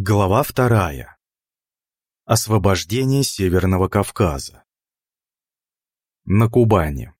Глава вторая. Освобождение Северного Кавказа. На Кубани.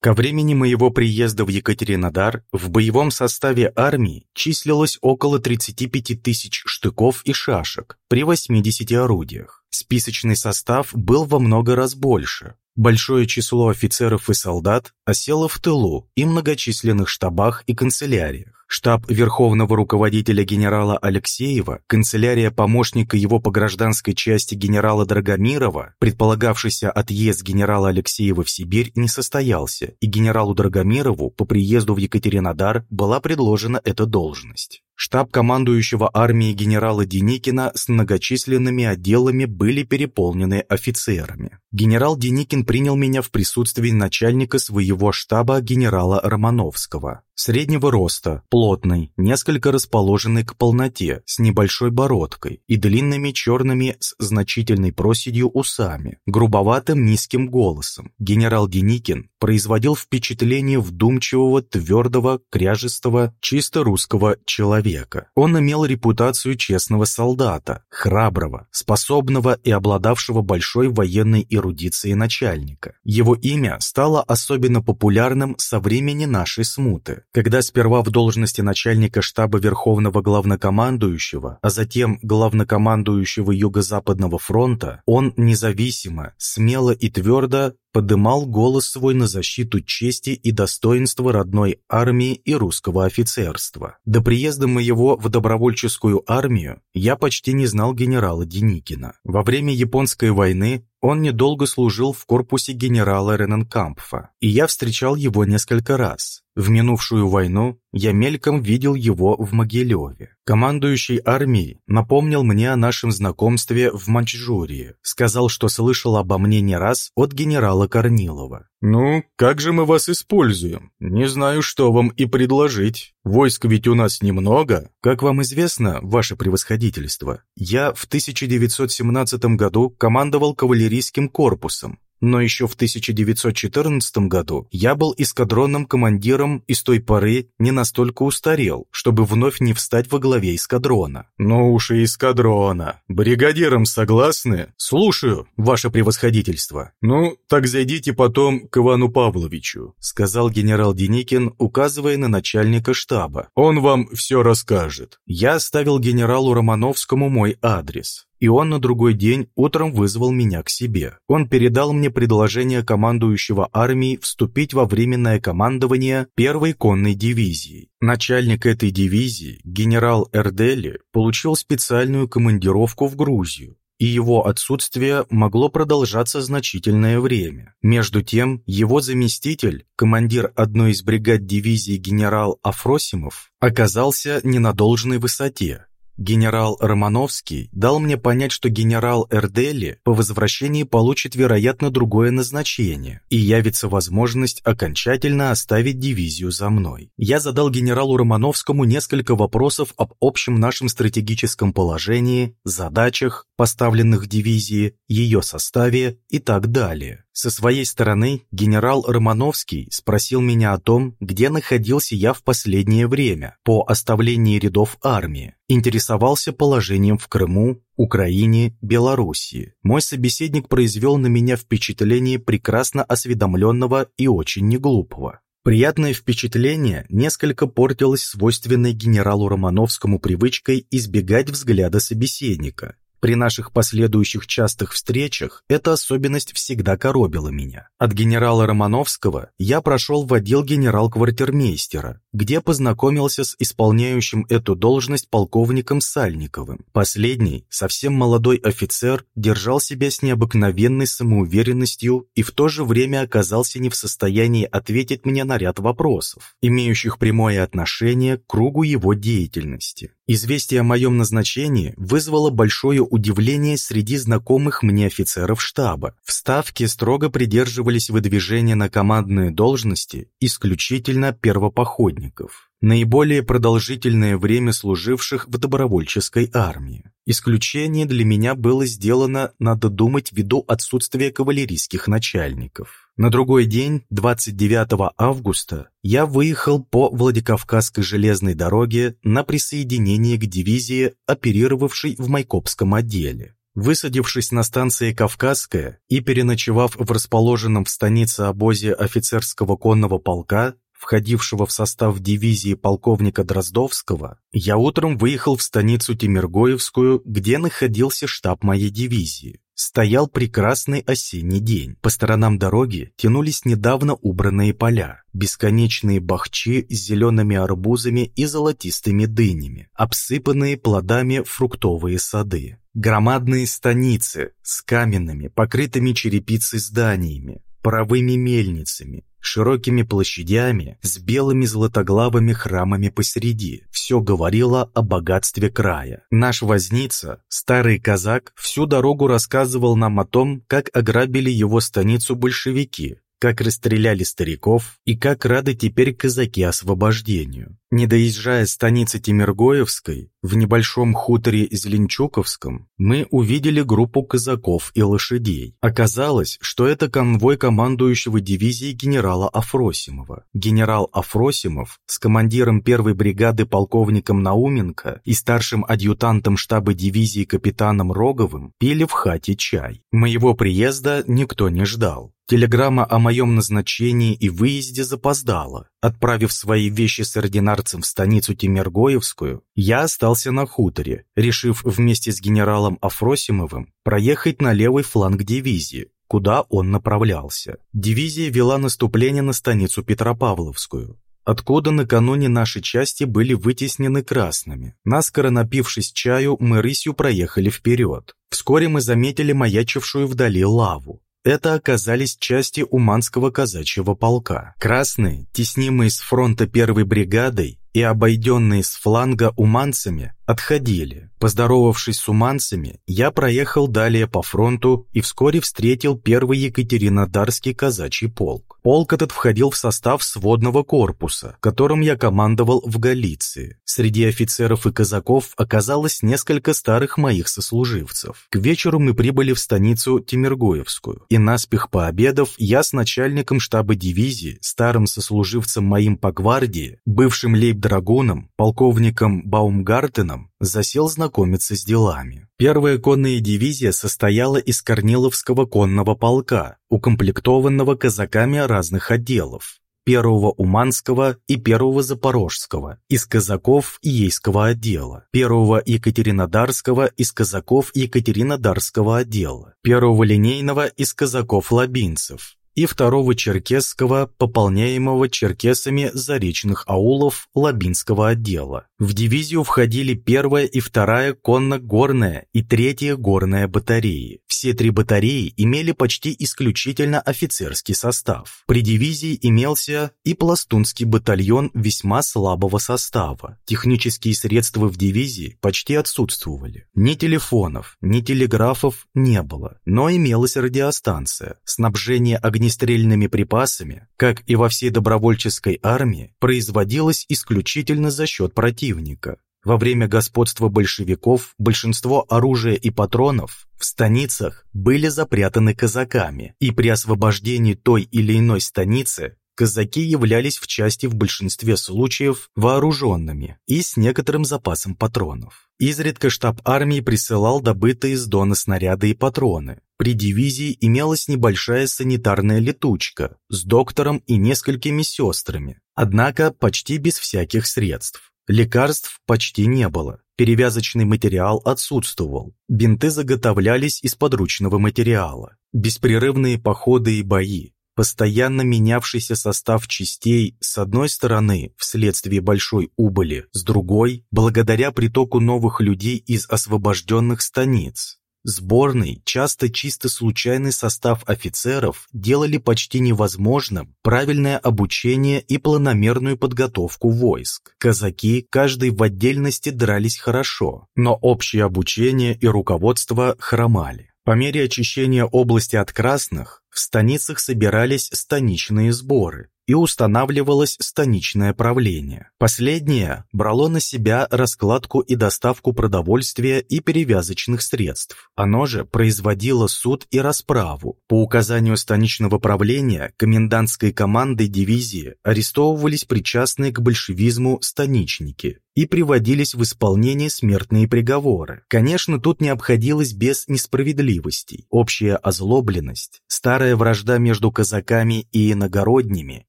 Ко времени моего приезда в Екатеринодар в боевом составе армии числилось около 35 тысяч штыков и шашек при 80 орудиях. Списочный состав был во много раз больше. Большое число офицеров и солдат осело в тылу и многочисленных штабах и канцеляриях. Штаб Верховного руководителя генерала Алексеева, канцелярия помощника его по гражданской части генерала Драгомирова, предполагавшийся отъезд генерала Алексеева в Сибирь не состоялся, и генералу Драгомирову по приезду в Екатеринодар была предложена эта должность. Штаб командующего армией генерала Деникина с многочисленными отделами были переполнены офицерами. Генерал Деникин принял меня в присутствии начальника своего штаба генерала Романовского. Среднего роста, плотный, несколько расположенный к полноте, с небольшой бородкой и длинными черными с значительной проседью усами, грубоватым низким голосом. Генерал Деникин производил впечатление вдумчивого, твердого, кряжестого, чисто русского человека. Он имел репутацию честного солдата, храброго, способного и обладавшего большой военной эрудицией начальника. Его имя стало особенно популярным со времени нашей смуты когда сперва в должности начальника штаба Верховного Главнокомандующего, а затем Главнокомандующего Юго-Западного фронта, он независимо, смело и твердо подымал голос свой на защиту чести и достоинства родной армии и русского офицерства. До приезда моего в добровольческую армию я почти не знал генерала Деникина. Во время Японской войны он недолго служил в корпусе генерала Рененкампфа, и я встречал его несколько раз. В минувшую войну я мельком видел его в Могилеве. Командующий армией напомнил мне о нашем знакомстве в Маньчжурии, сказал, что слышал обо мне не раз от генерала Корнилова. «Ну, как же мы вас используем? Не знаю, что вам и предложить. Войск ведь у нас немного. Как вам известно, ваше превосходительство, я в 1917 году командовал кавалерийским корпусом, но еще в 1914 году я был эскадронным командиром и с той поры не настолько устарел, чтобы вновь не встать во главе эскадрона. Ну уж и эскадрона. Бригадиром согласны? Слушаю, ваше превосходительство. Ну, так зайдите потом к Ивану Павловичу, сказал генерал Деникин, указывая на начальника штаба. Он вам все расскажет. Я оставил генералу Романовскому мой адрес и он на другой день утром вызвал меня к себе. Он передал мне предложение командующего армией вступить во временное командование первой конной дивизии. Начальник этой дивизии, генерал Эрдели, получил специальную командировку в Грузию, и его отсутствие могло продолжаться значительное время. Между тем, его заместитель, командир одной из бригад дивизии генерал Афросимов, оказался не на должной высоте, Генерал Романовский дал мне понять, что генерал Эрдели по возвращении получит, вероятно, другое назначение, и явится возможность окончательно оставить дивизию за мной. Я задал генералу Романовскому несколько вопросов об общем нашем стратегическом положении, задачах, поставленных дивизии, ее составе и так далее. Со своей стороны генерал Романовский спросил меня о том, где находился я в последнее время по оставлении рядов армии, интересовался положением в Крыму, Украине, Белоруссии. Мой собеседник произвел на меня впечатление прекрасно осведомленного и очень неглупого. Приятное впечатление несколько портилось свойственной генералу Романовскому привычкой избегать взгляда собеседника, при наших последующих частых встречах эта особенность всегда коробила меня. От генерала Романовского я прошел в отдел генерал-квартирмейстера, где познакомился с исполняющим эту должность полковником Сальниковым. Последний, совсем молодой офицер, держал себя с необыкновенной самоуверенностью и в то же время оказался не в состоянии ответить мне на ряд вопросов, имеющих прямое отношение к кругу его деятельности. Известие о моем назначении вызвало большое удивление среди знакомых мне офицеров штаба. В Ставке строго придерживались выдвижения на командные должности исключительно первопоходников, наиболее продолжительное время служивших в добровольческой армии. Исключение для меня было сделано, надо думать, ввиду отсутствия кавалерийских начальников. На другой день, 29 августа, я выехал по Владикавказской железной дороге на присоединение к дивизии, оперировавшей в Майкопском отделе. Высадившись на станции Кавказская и переночевав в расположенном в станице обозе офицерского конного полка, входившего в состав дивизии полковника Дроздовского, я утром выехал в станицу Тимиргоевскую, где находился штаб моей дивизии. Стоял прекрасный осенний день. По сторонам дороги тянулись недавно убранные поля, бесконечные бахчи с зелеными арбузами и золотистыми дынями, обсыпанные плодами фруктовые сады. Громадные станицы с каменными, покрытыми черепицей зданиями, паровыми мельницами, широкими площадями с белыми златоглавыми храмами посреди. Все говорило о богатстве края. Наш возница, старый казак, всю дорогу рассказывал нам о том, как ограбили его станицу большевики, как расстреляли стариков и как рады теперь казаки освобождению. Не доезжая станицы Тимиргоевской, в небольшом хуторе Зеленчуковском, мы увидели группу казаков и лошадей. Оказалось, что это конвой командующего дивизией генерала Афросимова. Генерал Афросимов с командиром первой бригады полковником Науменко и старшим адъютантом штаба дивизии капитаном Роговым пили в хате чай. Моего приезда никто не ждал. Телеграмма о моем назначении и выезде запоздала. Отправив свои вещи с ординарцем в станицу Тимиргоевскую, я остался на хуторе, решив вместе с генералом Афросимовым проехать на левый фланг дивизии, куда он направлялся. Дивизия вела наступление на станицу Петропавловскую, откуда накануне наши части были вытеснены красными. Наскоро напившись чаю, мы рысью проехали вперед. Вскоре мы заметили маячившую вдали лаву. Это оказались части Уманского казачьего полка. Красные, теснимые с фронта первой бригадой и обойденные с фланга уманцами, отходили. Поздоровавшись с уманцами, я проехал далее по фронту и вскоре встретил первый Екатеринодарский казачий полк. Полк этот входил в состав сводного корпуса, которым я командовал в Галиции. Среди офицеров и казаков оказалось несколько старых моих сослуживцев. К вечеру мы прибыли в станицу Тимиргоевскую, и наспех пообедав, я с начальником штаба дивизии, старым сослуживцем моим по гвардии, бывшим лейб-драгуном, полковником Баумгартеном, засел знакомиться с делами. Первая конная дивизия состояла из Корниловского конного полка, укомплектованного казаками разных отделов, первого Уманского и первого Запорожского, из казаков Ейского отдела, первого Екатеринодарского из казаков Екатеринодарского отдела, первого линейного из казаков Лабинцев, и второго черкесского, пополняемого черкесами заречных аулов Лабинского отдела. В дивизию входили первая и вторая конно-горная и третья горная батареи. Все три батареи имели почти исключительно офицерский состав. При дивизии имелся и пластунский батальон весьма слабого состава. Технические средства в дивизии почти отсутствовали. Ни телефонов, ни телеграфов не было, но имелась радиостанция. Снабжение огнестрельными припасами, как и во всей добровольческой армии, производилось исключительно за счет противника. Во время господства большевиков большинство оружия и патронов в станицах были запрятаны казаками, и при освобождении той или иной станицы казаки являлись в части в большинстве случаев вооруженными и с некоторым запасом патронов. Изредка штаб армии присылал добытые из Дона снаряды и патроны. При дивизии имелась небольшая санитарная летучка с доктором и несколькими сестрами, однако почти без всяких средств. Лекарств почти не было, перевязочный материал отсутствовал, бинты заготовлялись из подручного материала. Беспрерывные походы и бои, постоянно менявшийся состав частей с одной стороны вследствие большой убыли, с другой – благодаря притоку новых людей из освобожденных станиц. Сборный, часто чисто случайный состав офицеров делали почти невозможным правильное обучение и планомерную подготовку войск. Казаки, каждый в отдельности дрались хорошо, но общее обучение и руководство хромали. По мере очищения области от красных, В станицах собирались станичные сборы, и устанавливалось станичное правление. Последнее брало на себя раскладку и доставку продовольствия и перевязочных средств. Оно же производило суд и расправу. По указанию станичного правления комендантской командой дивизии арестовывались причастные к большевизму станичники и приводились в исполнение смертные приговоры. Конечно, тут не обходилось без несправедливостей. Общая озлобленность, старая вражда между казаками и иногородними,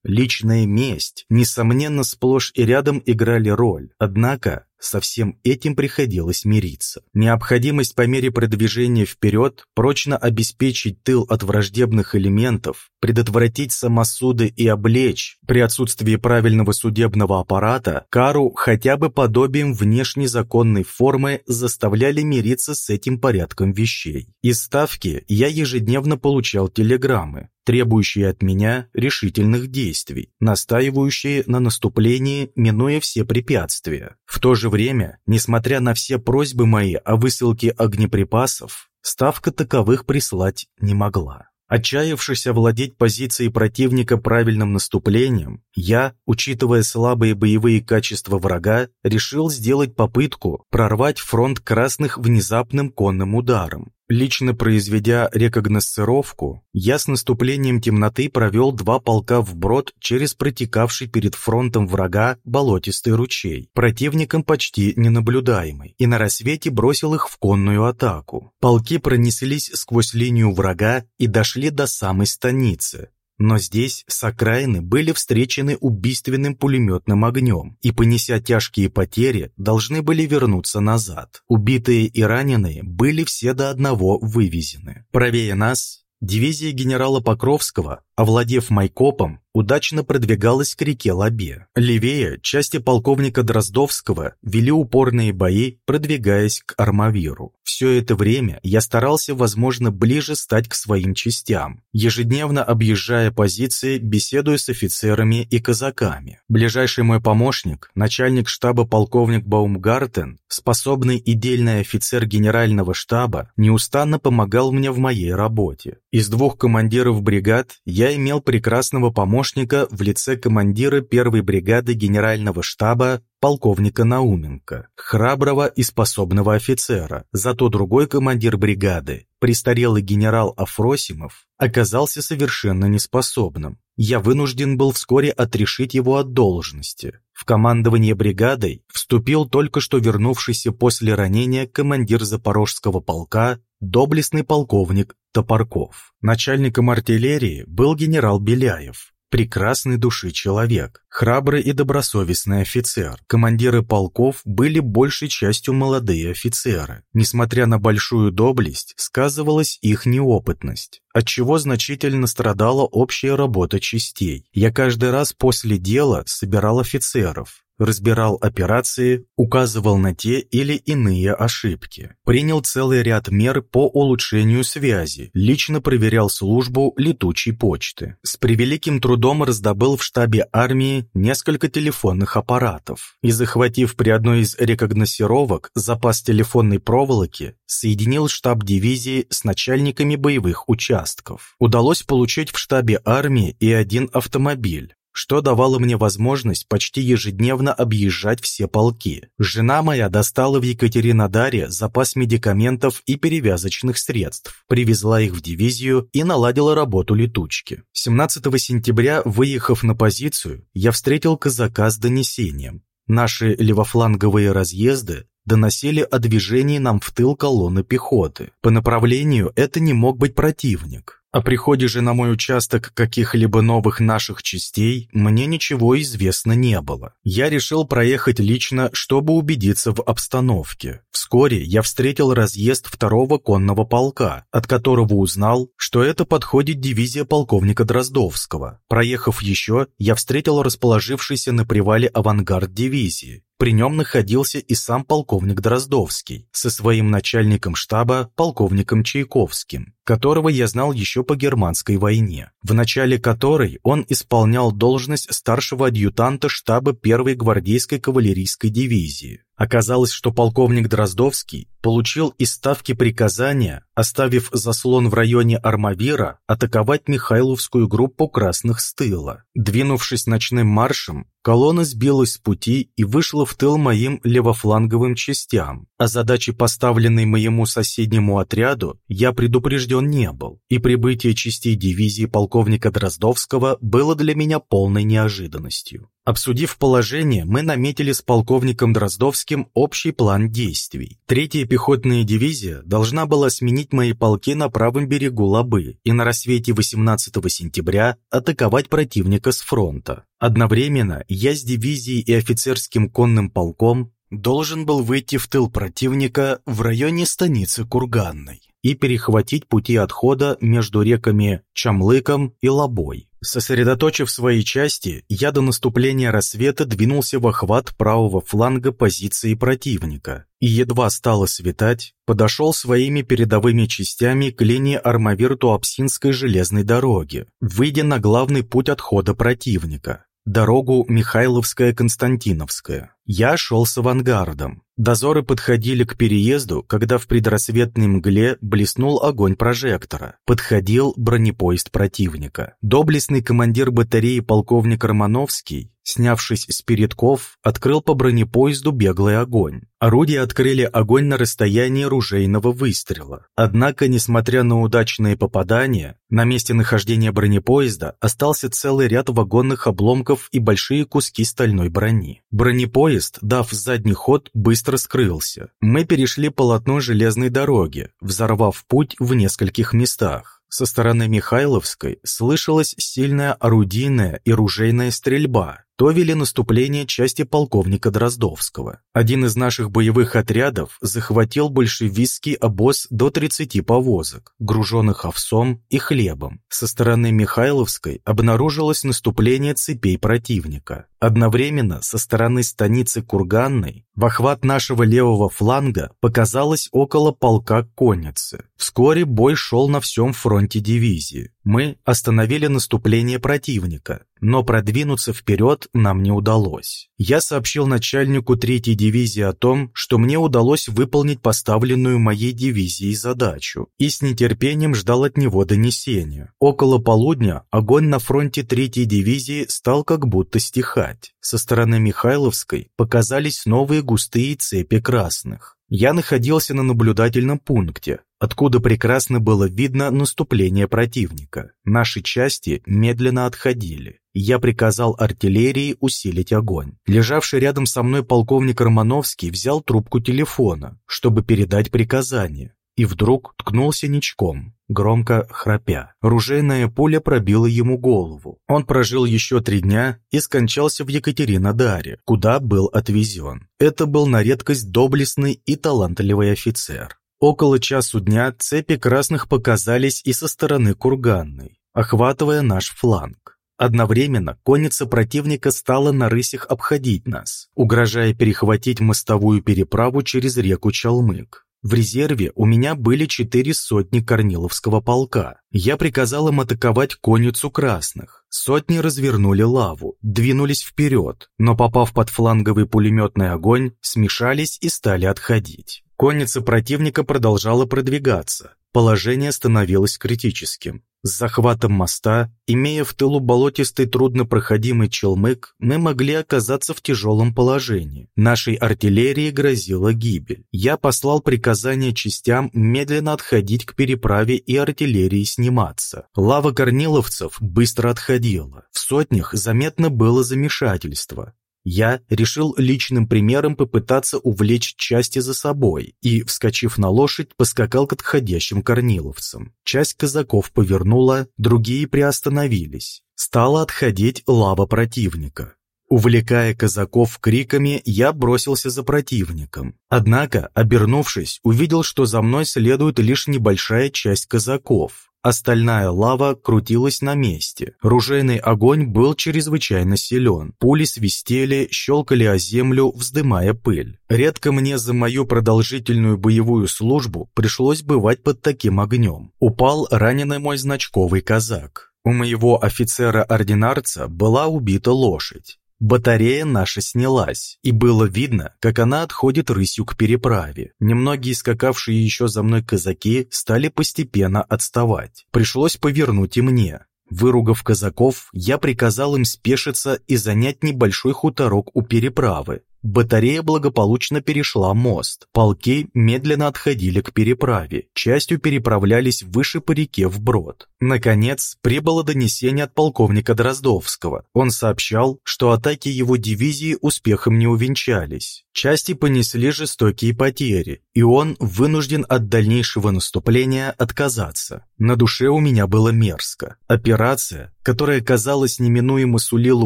личная месть, несомненно, сплошь и рядом играли роль. Однако со всем этим приходилось мириться. Необходимость по мере продвижения вперед прочно обеспечить тыл от враждебных элементов, предотвратить самосуды и облечь, при отсутствии правильного судебного аппарата, кару хотя бы подобием внешней законной формы заставляли мириться с этим порядком вещей. Из ставки я ежедневно получал телеграммы, требующие от меня решительных действий, настаивающие на наступлении, минуя все препятствия. В то же время, несмотря на все просьбы мои о высылке огнеприпасов, ставка таковых прислать не могла. Отчаявшись овладеть позицией противника правильным наступлением, я, учитывая слабые боевые качества врага, решил сделать попытку прорвать фронт красных внезапным конным ударом. Лично произведя рекогносцировку, я с наступлением темноты провел два полка вброд через протекавший перед фронтом врага болотистый ручей, противником почти ненаблюдаемый, и на рассвете бросил их в конную атаку. Полки пронеслись сквозь линию врага и дошли до самой станицы, но здесь с окраины были встречены убийственным пулеметным огнем и, понеся тяжкие потери, должны были вернуться назад. Убитые и раненые были все до одного вывезены. Правее нас дивизия генерала Покровского, овладев Майкопом, удачно продвигалась к реке Лабе. Левее части полковника Дроздовского вели упорные бои, продвигаясь к Армавиру. Все это время я старался, возможно, ближе стать к своим частям, ежедневно объезжая позиции, беседуя с офицерами и казаками. Ближайший мой помощник, начальник штаба полковник Баумгартен, способный и дельный офицер генерального штаба, неустанно помогал мне в моей работе. Из двух командиров бригад я имел прекрасного помощника в лице командира первой бригады генерального штаба полковника Науменко, храброго и способного офицера. Зато другой командир бригады, престарелый генерал Афросимов, оказался совершенно неспособным. Я вынужден был вскоре отрешить его от должности. В командование бригадой вступил только что вернувшийся после ранения командир Запорожского полка доблестный полковник Топорков. Начальником артиллерии был генерал Беляев прекрасной души человек, храбрый и добросовестный офицер. Командиры полков были большей частью молодые офицеры. Несмотря на большую доблесть, сказывалась их неопытность, отчего значительно страдала общая работа частей. Я каждый раз после дела собирал офицеров, разбирал операции, указывал на те или иные ошибки. Принял целый ряд мер по улучшению связи, лично проверял службу летучей почты. С превеликим трудом раздобыл в штабе армии несколько телефонных аппаратов и, захватив при одной из рекогносировок запас телефонной проволоки, соединил штаб дивизии с начальниками боевых участков. Удалось получить в штабе армии и один автомобиль, что давало мне возможность почти ежедневно объезжать все полки. Жена моя достала в Екатеринодаре запас медикаментов и перевязочных средств, привезла их в дивизию и наладила работу летучки. 17 сентября, выехав на позицию, я встретил казака с донесением. Наши левофланговые разъезды доносили о движении нам в тыл колонны пехоты. По направлению это не мог быть противник. О приходе же на мой участок каких-либо новых наших частей мне ничего известно не было. Я решил проехать лично, чтобы убедиться в обстановке. Вскоре я встретил разъезд второго конного полка, от которого узнал, что это подходит дивизия полковника Дроздовского. Проехав еще, я встретил расположившийся на привале авангард дивизии. При нем находился и сам полковник Дроздовский со своим начальником штаба полковником Чайковским. которого я знал еще по германской войне, в начале которой он исполнял должность старшего адъютанта штаба 1-й гвардейской кавалерийской дивизии. Оказалось, что полковник Дроздовский получил из ставки приказания, оставив заслон в районе Армавира, атаковать Михайловскую группу красных с тыла. Двинувшись ночным маршем, колонна сбилась с пути и вышла в тыл моим левофланговым частям. О задаче, поставленной моему соседнему отряду, я предупрежден не был, и прибытие частей дивизии полковника Дроздовского было для меня полной неожиданностью. Обсудив положение, мы наметили с полковником Дроздовским общий план действий. Третья пехотная дивизия должна была сменить мои полки на правом берегу Лабы и на рассвете 18 сентября атаковать противника с фронта. Одновременно я с дивизией и офицерским конным полком должен был выйти в тыл противника в районе станицы Курганной и перехватить пути отхода между реками Чамлыком и Лабой. Сосредоточив свои части, я до наступления рассвета двинулся в охват правого фланга позиции противника и едва стало светать, подошел своими передовыми частями к линии Армавир-Туапсинской железной дороги, выйдя на главный путь отхода противника – дорогу Михайловская-Константиновская. Я шел с авангардом. Дозоры подходили к переезду, когда в предрассветной мгле блеснул огонь прожектора. Подходил бронепоезд противника. Доблестный командир батареи полковник Романовский, снявшись с передков, открыл по бронепоезду беглый огонь. Орудия открыли огонь на расстоянии ружейного выстрела. Однако, несмотря на удачные попадания, на месте нахождения бронепоезда остался целый ряд вагонных обломков и большие куски стальной брони. Бронепоезд Поезд, дав задний ход, быстро скрылся. Мы перешли полотно железной дороги, взорвав путь в нескольких местах. Со стороны Михайловской слышалась сильная орудийная и ружейная стрельба, готовили наступление части полковника Дроздовского. Один из наших боевых отрядов захватил большевистский обоз до 30 повозок, груженных овсом и хлебом. Со стороны Михайловской обнаружилось наступление цепей противника. Одновременно со стороны станицы Курганной в охват нашего левого фланга показалось около полка конницы. Вскоре бой шел на всем фронте дивизии. Мы остановили наступление противника, но продвинуться вперед нам не удалось. Я сообщил начальнику третьей дивизии о том, что мне удалось выполнить поставленную моей дивизией задачу, и с нетерпением ждал от него донесения. Около полудня огонь на фронте третьей дивизии стал как будто стихать. Со стороны Михайловской показались новые густые цепи красных. Я находился на наблюдательном пункте, откуда прекрасно было видно наступление противника. Наши части медленно отходили. Я приказал артиллерии усилить огонь. Лежавший рядом со мной полковник Романовский взял трубку телефона, чтобы передать приказание, и вдруг ткнулся ничком, громко храпя. Ружейная пуля пробила ему голову. Он прожил еще три дня и скончался в Екатеринодаре, куда был отвезен. Это был на редкость доблестный и талантливый офицер. Около часу дня цепи красных показались и со стороны Курганной, охватывая наш фланг. Одновременно конница противника стала на рысях обходить нас, угрожая перехватить мостовую переправу через реку Чалмык. В резерве у меня были четыре сотни Корниловского полка. Я приказал им атаковать конницу красных. Сотни развернули лаву, двинулись вперед, но попав под фланговый пулеметный огонь, смешались и стали отходить. Конница противника продолжала продвигаться. Положение становилось критическим. С захватом моста, имея в тылу болотистый труднопроходимый челмык, мы могли оказаться в тяжелом положении. Нашей артиллерии грозила гибель. Я послал приказание частям медленно отходить к переправе и артиллерии сниматься. Лава корниловцев быстро отходила. В сотнях заметно было замешательство. Я решил личным примером попытаться увлечь части за собой и, вскочив на лошадь, поскакал к отходящим корниловцам. Часть казаков повернула, другие приостановились. Стала отходить лава противника. Увлекая казаков криками, я бросился за противником. Однако, обернувшись, увидел, что за мной следует лишь небольшая часть казаков. Остальная лава крутилась на месте. Ружейный огонь был чрезвычайно силен. Пули свистели, щелкали о землю, вздымая пыль. Редко мне за мою продолжительную боевую службу пришлось бывать под таким огнем. Упал раненый мой значковый казак. У моего офицера-ординарца была убита лошадь. Батарея наша снялась, и было видно, как она отходит рысью к переправе. Немногие скакавшие еще за мной казаки стали постепенно отставать. Пришлось повернуть и мне. Выругав казаков, я приказал им спешиться и занять небольшой хуторок у переправы. Батарея благополучно перешла мост. Полки медленно отходили к переправе, частью переправлялись выше по реке вброд. Наконец, прибыло донесение от полковника Дроздовского. Он сообщал, что атаки его дивизии успехом не увенчались. Части понесли жестокие потери, и он вынужден от дальнейшего наступления отказаться. На душе у меня было мерзко. Операция, которая, казалось, неминуемо сулила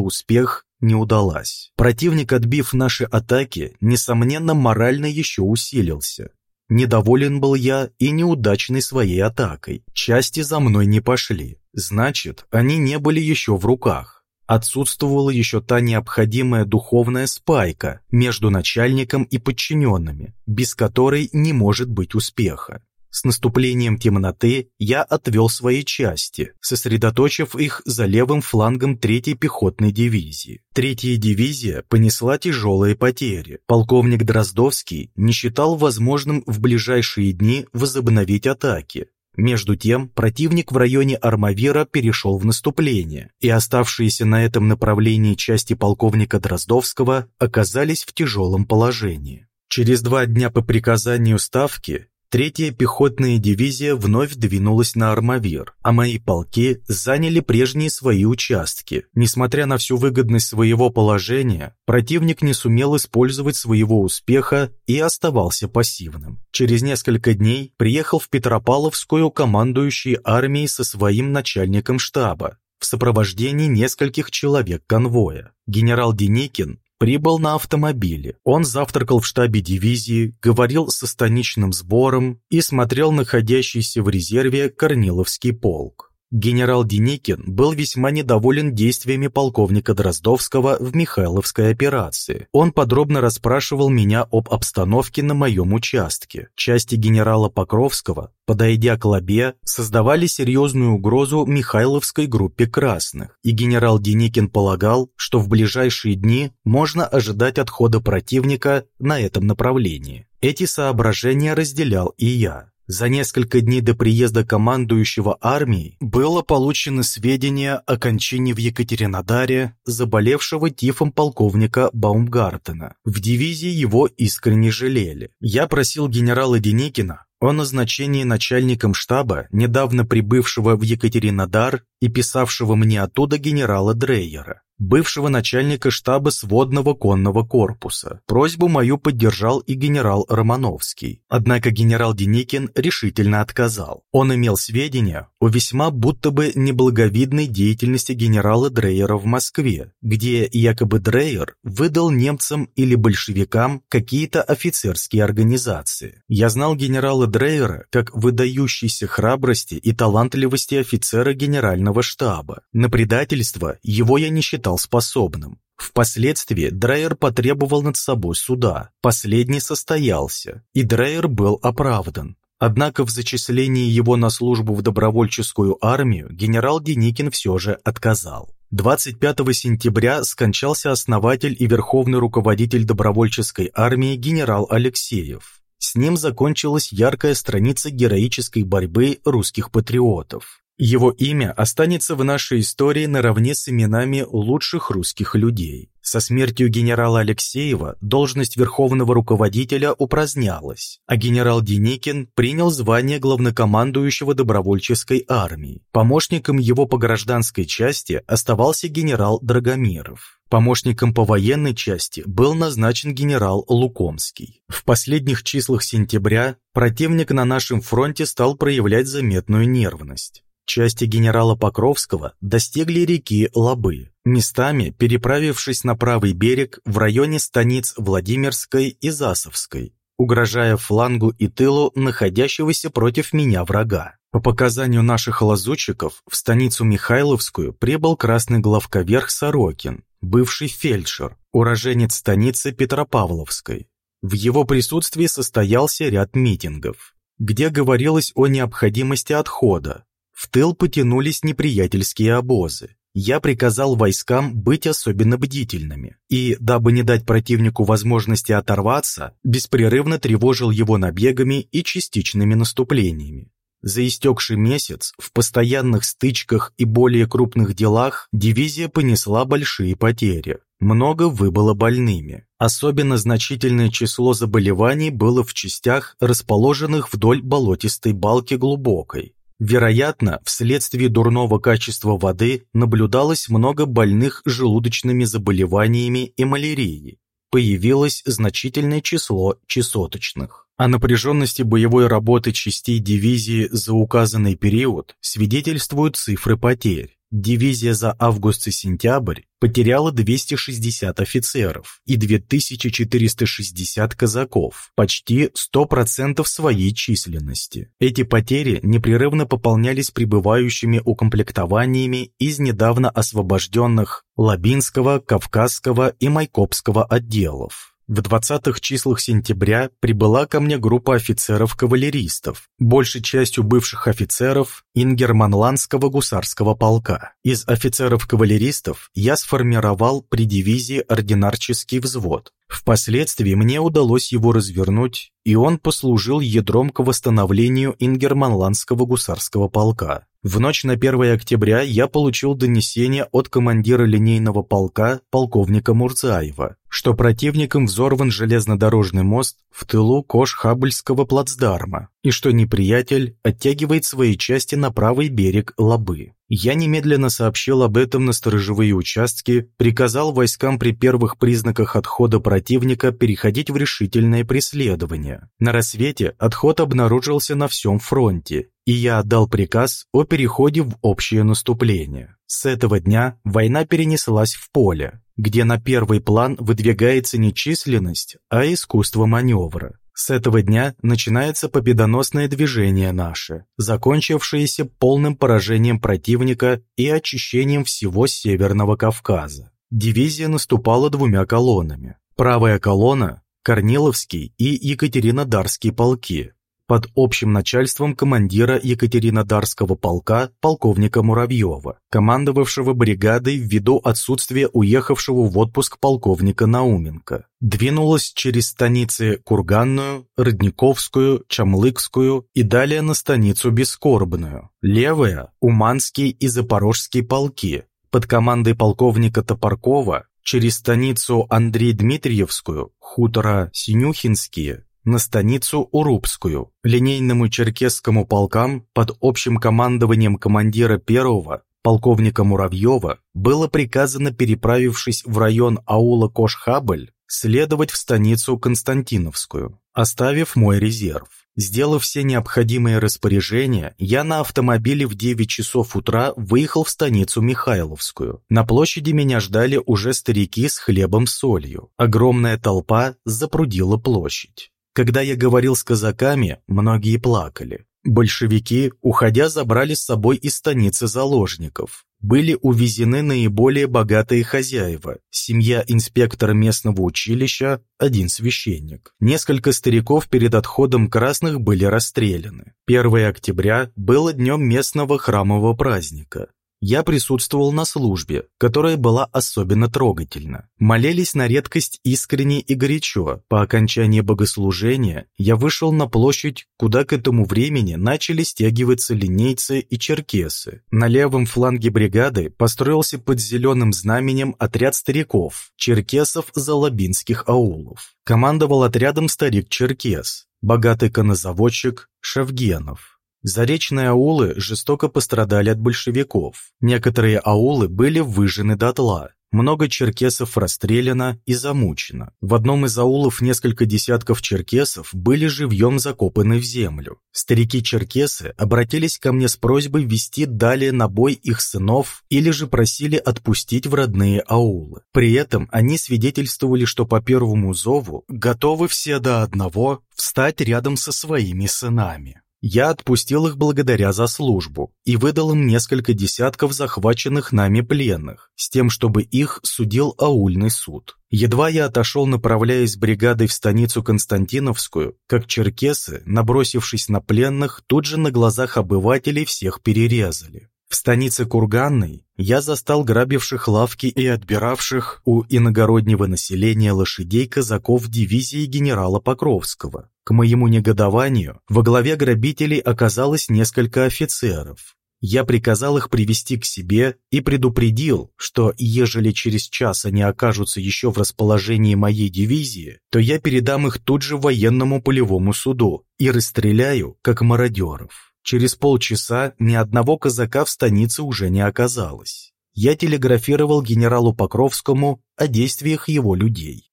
успех, не удалась. Противник, отбив наши атаки, несомненно, морально еще усилился. Недоволен был я и неудачной своей атакой. Части за мной не пошли. Значит, они не были еще в руках. Отсутствовала еще та необходимая духовная спайка между начальником и подчиненными, без которой не может быть успеха. С наступлением темноты я отвел свои части, сосредоточив их за левым флангом 3-й пехотной дивизии. Третья дивизия понесла тяжелые потери. Полковник Дроздовский не считал возможным в ближайшие дни возобновить атаки, между тем, противник в районе Армавира перешел в наступление, и оставшиеся на этом направлении части полковника Дроздовского оказались в тяжелом положении. Через два дня по приказанию Ставки Третья пехотная дивизия вновь двинулась на Армавир, а мои полки заняли прежние свои участки. Несмотря на всю выгодность своего положения, противник не сумел использовать своего успеха и оставался пассивным. Через несколько дней приехал в Петропавловскую командующий армией со своим начальником штаба в сопровождении нескольких человек конвоя. Генерал Деникин прибыл на автомобиле. Он завтракал в штабе дивизии, говорил со станичным сбором и смотрел находящийся в резерве Корниловский полк. Генерал Деникин был весьма недоволен действиями полковника Дроздовского в Михайловской операции. Он подробно расспрашивал меня об обстановке на моем участке. Части генерала Покровского, подойдя к Лабе, создавали серьезную угрозу Михайловской группе красных, и генерал Деникин полагал, что в ближайшие дни можно ожидать отхода противника на этом направлении. Эти соображения разделял и я. За несколько дней до приезда командующего армией было получено сведения о кончине в Екатеринодаре заболевшего тифом полковника Баумгартена. В дивизии его искренне жалели. Я просил генерала Деникина о назначении начальником штаба, недавно прибывшего в Екатеринодар и писавшего мне оттуда генерала Дрейера бывшего начальника штаба сводного конного корпуса. Просьбу мою поддержал и генерал Романовский. Однако генерал Деникин решительно отказал. Он имел сведения о весьма будто бы неблаговидной деятельности генерала Дрейера в Москве, где якобы Дрейер выдал немцам или большевикам какие-то офицерские организации. Я знал генерала Дрейера как выдающейся храбрости и талантливости офицера генерального штаба. На предательство его я не считал считал способным. Впоследствии Дрейер потребовал над собой суда. Последний состоялся, и Дрейер был оправдан. Однако в зачислении его на службу в добровольческую армию генерал Деникин все же отказал. 25 сентября скончался основатель и верховный руководитель добровольческой армии генерал Алексеев. С ним закончилась яркая страница героической борьбы русских патриотов. Его имя останется в нашей истории наравне с именами лучших русских людей. Со смертью генерала Алексеева должность верховного руководителя упразднялась, а генерал Деникин принял звание главнокомандующего добровольческой армии. Помощником его по гражданской части оставался генерал Драгомиров. Помощником по военной части был назначен генерал Лукомский. В последних числах сентября противник на нашем фронте стал проявлять заметную нервность. Части генерала Покровского достигли реки Лабы, местами переправившись на правый берег в районе станиц Владимирской и Засовской, угрожая флангу и тылу находящегося против меня врага. По показанию наших лазутчиков, в станицу Михайловскую прибыл красный главковерх Сорокин, бывший фельдшер, уроженец станицы Петропавловской. В его присутствии состоялся ряд митингов, где говорилось о необходимости отхода, в тыл потянулись неприятельские обозы. Я приказал войскам быть особенно бдительными и, дабы не дать противнику возможности оторваться, беспрерывно тревожил его набегами и частичными наступлениями. За истекший месяц в постоянных стычках и более крупных делах дивизия понесла большие потери. Много выбыло больными. Особенно значительное число заболеваний было в частях, расположенных вдоль болотистой балки глубокой. Вероятно, вследствие дурного качества воды наблюдалось много больных желудочными заболеваниями и малярией. Появилось значительное число чесоточных. О напряженности боевой работы частей дивизии за указанный период свидетельствуют цифры потерь. Дивизия за август и сентябрь потеряла 260 офицеров и 2460 казаков, почти 100% своей численности. Эти потери непрерывно пополнялись прибывающими укомплектованиями из недавно освобожденных Лабинского, Кавказского и Майкопского отделов. В 20-х числах сентября прибыла ко мне группа офицеров-кавалеристов, большей частью бывших офицеров Ингерманландского гусарского полка. Из офицеров-кавалеристов я сформировал при дивизии ординарческий взвод. Впоследствии мне удалось его развернуть, и он послужил ядром к восстановлению Ингерманландского гусарского полка. В ночь на 1 октября я получил донесение от командира линейного полка полковника Мурзаева, что противником взорван железнодорожный мост в тылу Кош-Хабльского плацдарма и что неприятель оттягивает свои части на правый берег Лабы. Я немедленно сообщил об этом на сторожевые участки, приказал войскам при первых признаках отхода противника переходить в решительное преследование. На рассвете отход обнаружился на всем фронте, и я отдал приказ о переходе в общее наступление. С этого дня война перенеслась в поле, где на первый план выдвигается не численность, а искусство маневра. С этого дня начинается победоносное движение наше, закончившееся полным поражением противника и очищением всего Северного Кавказа. Дивизия наступала двумя колоннами. Правая колонна – Корниловский и Екатеринодарский полки, под общим начальством командира Екатеринодарского полка полковника Муравьева, командовавшего бригадой ввиду отсутствия уехавшего в отпуск полковника Науменко. Двинулась через станицы Курганную, Родниковскую, Чамлыкскую и далее на станицу Бескорбную. Левая – Уманский и Запорожский полки, под командой полковника Топоркова через станицу Андрей Дмитриевскую, хутора Синюхинские, на станицу Урупскую, линейному черкесскому полкам под общим командованием командира первого, полковника Муравьева, было приказано, переправившись в район аула Кошхабль, следовать в станицу Константиновскую, оставив мой резерв. Сделав все необходимые распоряжения, я на автомобиле в 9 часов утра выехал в станицу Михайловскую. На площади меня ждали уже старики с хлебом-солью. Огромная толпа запрудила площадь. Когда я говорил с казаками, многие плакали. Большевики, уходя, забрали с собой из станицы заложников. Были увезены наиболее богатые хозяева, семья инспектора местного училища, один священник. Несколько стариков перед отходом красных были расстреляны. 1 октября было днем местного храмового праздника. Я присутствовал на службе, которая была особенно трогательна. Молились на редкость искренне и горячо. По окончании богослужения я вышел на площадь, куда к этому времени начали стягиваться линейцы и черкесы. На левом фланге бригады построился под зеленым знаменем отряд стариков, черкесов залабинских аулов. Командовал отрядом старик-черкес, богатый конозаводчик Шевгенов. Заречные аулы жестоко пострадали от большевиков. Некоторые аулы были выжжены дотла. Много черкесов расстреляно и замучено. В одном из аулов несколько десятков черкесов были живьем закопаны в землю. Старики-черкесы обратились ко мне с просьбой вести далее на бой их сынов или же просили отпустить в родные аулы. При этом они свидетельствовали, что по первому зову готовы все до одного встать рядом со своими сынами. Я отпустил их благодаря за службу и выдал им несколько десятков захваченных нами пленных, с тем, чтобы их судил аульный суд. Едва я отошел, направляясь бригадой в станицу Константиновскую, как черкесы, набросившись на пленных, тут же на глазах обывателей всех перерезали. В станице Курганной я застал грабивших лавки и отбиравших у иногороднего населения лошадей казаков дивизии генерала Покровского. К моему негодованию, во главе грабителей оказалось несколько офицеров. Я приказал их привести к себе и предупредил, что ежели через час они окажутся еще в расположении моей дивизии, то я передам их тут же военному полевому суду и расстреляю, как мародеров. Через полчаса ни одного казака в станице уже не оказалось. Я телеграфировал генералу Покровскому о действиях его людей.